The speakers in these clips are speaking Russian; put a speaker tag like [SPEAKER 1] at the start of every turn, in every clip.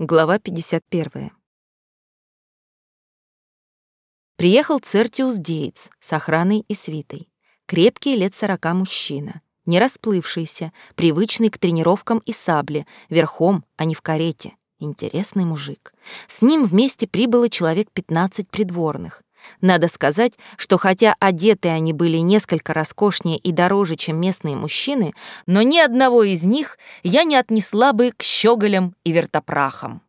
[SPEAKER 1] Глава 51. Приехал Цертиус Дейтс с охраной и свитой. Крепкий лет сорока мужчина, не расплывшийся, привычный к тренировкам и сабле, верхом, а не в карете. Интересный мужик. С ним вместе прибыло человек 15 придворных. Надо сказать, что хотя одеты они были несколько роскошнее и дороже, чем местные мужчины, но ни одного из них я не отнесла бы к щеголям и вертопрахам.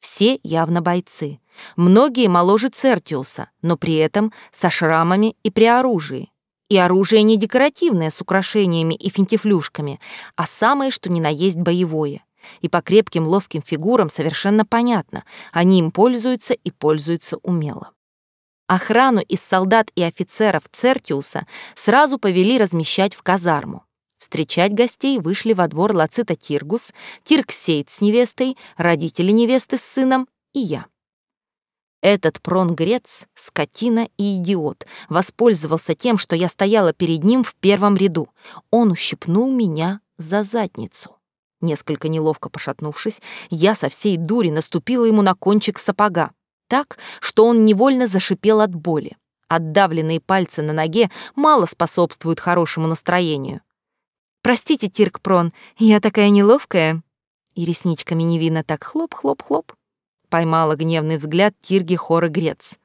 [SPEAKER 1] Все явно бойцы. Многие моложе Цертиуса, но при этом со шрамами и при оружии. И оружие не декоративное с украшениями и финтифлюшками, а самое, что ни на есть боевое. И по крепким ловким фигурам совершенно понятно, они им пользуются и пользуются умело. Охрану из солдат и офицеров Цертиуса сразу повели размещать в казарму. Встречать гостей вышли во двор Лацита Тиргус, Тирксейт с невестой, родители невесты с сыном и я. Этот пронгрец, скотина и идиот, воспользовался тем, что я стояла перед ним в первом ряду. Он ущипнул меня за задницу. Несколько неловко пошатнувшись, я со всей дури наступила ему на кончик сапога так, что он невольно зашипел от боли. Отдавленные пальцы на ноге мало способствуют хорошему настроению. «Простите, Тиркпрон, я такая неловкая». И ресничками невинно так хлоп-хлоп-хлоп. Поймала гневный взгляд Тирги Хоры Грец.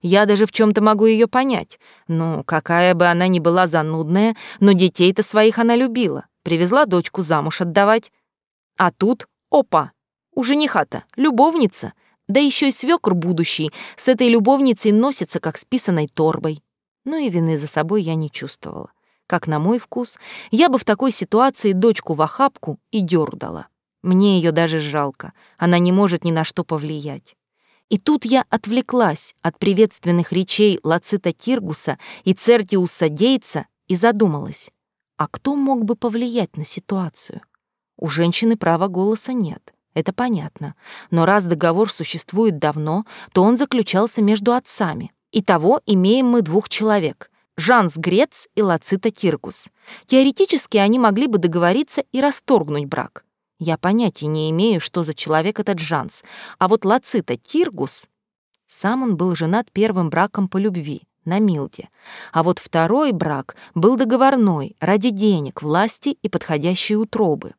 [SPEAKER 1] Я даже в чем то могу ее понять. Ну, какая бы она ни была занудная, но детей-то своих она любила. Привезла дочку замуж отдавать. А тут, опа, у жениха-то любовница — да еще и свекр будущий с этой любовницей носится, как с писаной торбой. Но и вины за собой я не чувствовала. Как на мой вкус, я бы в такой ситуации дочку в охапку и дёру дала. Мне ее даже жалко, она не может ни на что повлиять. И тут я отвлеклась от приветственных речей Лацита Тиргуса и Цертиуса Дейца и задумалась, а кто мог бы повлиять на ситуацию? У женщины права голоса нет. Это понятно. Но раз договор существует давно, то он заключался между отцами. Итого имеем мы двух человек — Жанс Грец и Лацита Тиргус. Теоретически они могли бы договориться и расторгнуть брак. Я понятия не имею, что за человек этот Жанс, а вот Лацита Тиргус... Сам он был женат первым браком по любви, на Милде. А вот второй брак был договорной, ради денег, власти и подходящей утробы.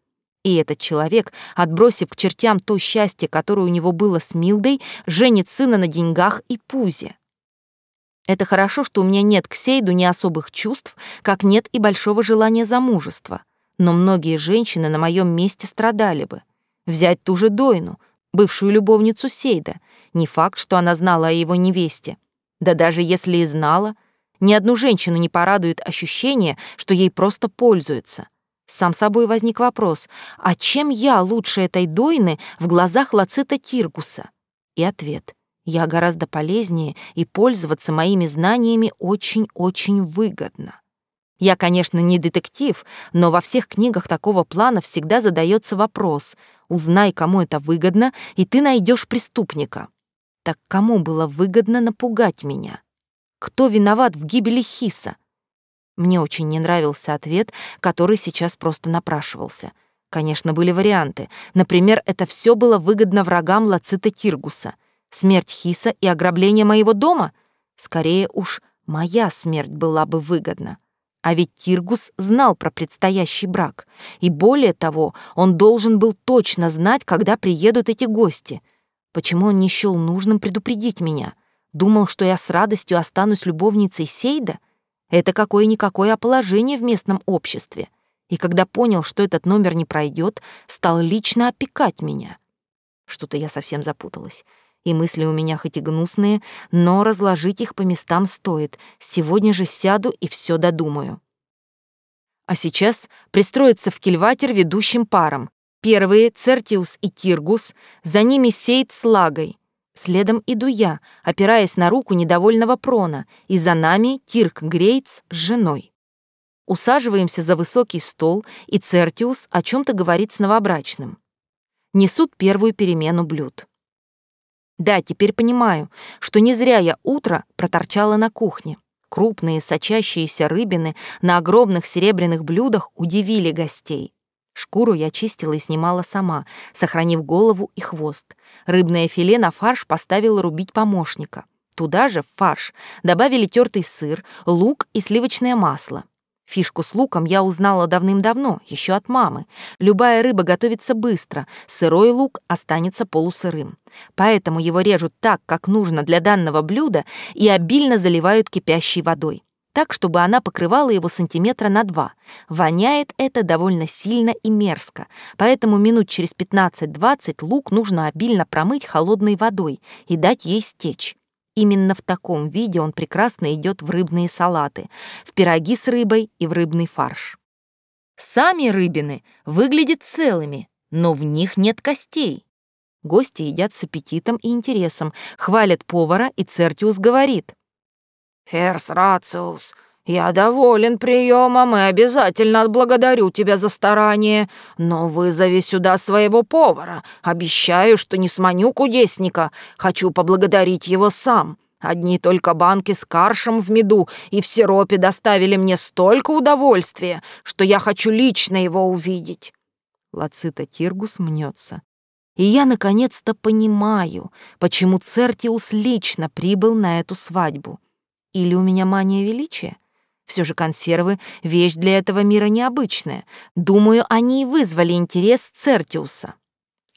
[SPEAKER 1] И этот человек, отбросив к чертям то счастье, которое у него было с Милдой, женит сына на деньгах и пузе. Это хорошо, что у меня нет к Сейду ни особых чувств, как нет и большого желания замужества. Но многие женщины на моем месте страдали бы. Взять ту же Дойну, бывшую любовницу Сейда. Не факт, что она знала о его невесте. Да даже если и знала, ни одну женщину не порадует ощущение, что ей просто пользуются. Сам собой возник вопрос, а чем я лучше этой Дойны в глазах Лацита Тиргуса? И ответ, я гораздо полезнее, и пользоваться моими знаниями очень-очень выгодно. Я, конечно, не детектив, но во всех книгах такого плана всегда задается вопрос «Узнай, кому это выгодно, и ты найдешь преступника». Так кому было выгодно напугать меня? Кто виноват в гибели Хиса? Мне очень не нравился ответ, который сейчас просто напрашивался. Конечно, были варианты. Например, это все было выгодно врагам Лацита Тиргуса. Смерть Хиса и ограбление моего дома? Скорее уж, моя смерть была бы выгодна. А ведь Тиргус знал про предстоящий брак. И более того, он должен был точно знать, когда приедут эти гости. Почему он не счёл нужным предупредить меня? Думал, что я с радостью останусь любовницей Сейда? Это какое-никакое положение в местном обществе. И когда понял, что этот номер не пройдет, стал лично опекать меня. Что-то я совсем запуталась. И мысли у меня хоть и гнусные, но разложить их по местам стоит. Сегодня же сяду и все додумаю. А сейчас пристроиться в кильватер ведущим паром. Первые — Цертиус и Тиргус, за ними Сейд с Лагой. Следом иду я, опираясь на руку недовольного Прона, и за нами Тирк Грейтс с женой. Усаживаемся за высокий стол, и Цертиус о чем то говорит с новобрачным. Несут первую перемену блюд. Да, теперь понимаю, что не зря я утро проторчала на кухне. Крупные сочащиеся рыбины на огромных серебряных блюдах удивили гостей. Шкуру я чистила и снимала сама, сохранив голову и хвост. Рыбное филе на фарш поставила рубить помощника. Туда же, в фарш, добавили тертый сыр, лук и сливочное масло. Фишку с луком я узнала давным-давно, еще от мамы. Любая рыба готовится быстро, сырой лук останется полусырым. Поэтому его режут так, как нужно для данного блюда, и обильно заливают кипящей водой так, чтобы она покрывала его сантиметра на два. Воняет это довольно сильно и мерзко, поэтому минут через 15-20 лук нужно обильно промыть холодной водой и дать ей стечь. Именно в таком виде он прекрасно идет в рыбные салаты, в пироги с рыбой и в рыбный фарш. Сами рыбины выглядят целыми, но в них нет костей. Гости едят с аппетитом и интересом, хвалят повара, и Цертиус говорит.
[SPEAKER 2] «Ферс Рациус, я доволен приемом и обязательно отблагодарю тебя за старание, но вызови сюда своего повара. Обещаю, что не сманю кудесника, хочу поблагодарить его сам». Одни только банки с каршем в меду и в сиропе доставили мне столько удовольствия, что я хочу лично его увидеть.
[SPEAKER 1] Лацита Тиргус мнется. И я наконец-то понимаю, почему Цертиус лично прибыл на эту свадьбу. Или у меня мания величия? Все же консервы — вещь для этого мира необычная. Думаю, они и вызвали интерес Цертиуса.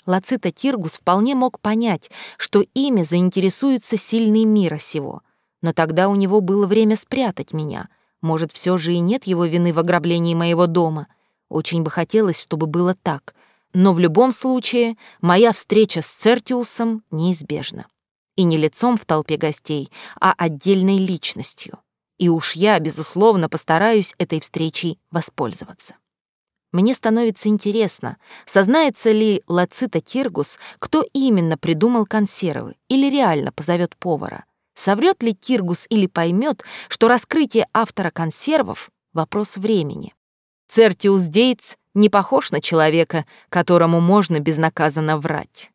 [SPEAKER 1] Лацита Тиргус вполне мог понять, что ими заинтересуются сильные мира сего. Но тогда у него было время спрятать меня. Может, все же и нет его вины в ограблении моего дома. Очень бы хотелось, чтобы было так. Но в любом случае моя встреча с Цертиусом неизбежна и не лицом в толпе гостей, а отдельной личностью. И уж я, безусловно, постараюсь этой встречей воспользоваться. Мне становится интересно, сознается ли Лацита Тиргус, кто именно придумал консервы, или реально позовет повара. Соврет ли Тиргус или поймет, что раскрытие автора консервов — вопрос времени. Цертиус Дейтс не похож на человека, которому можно безнаказанно врать.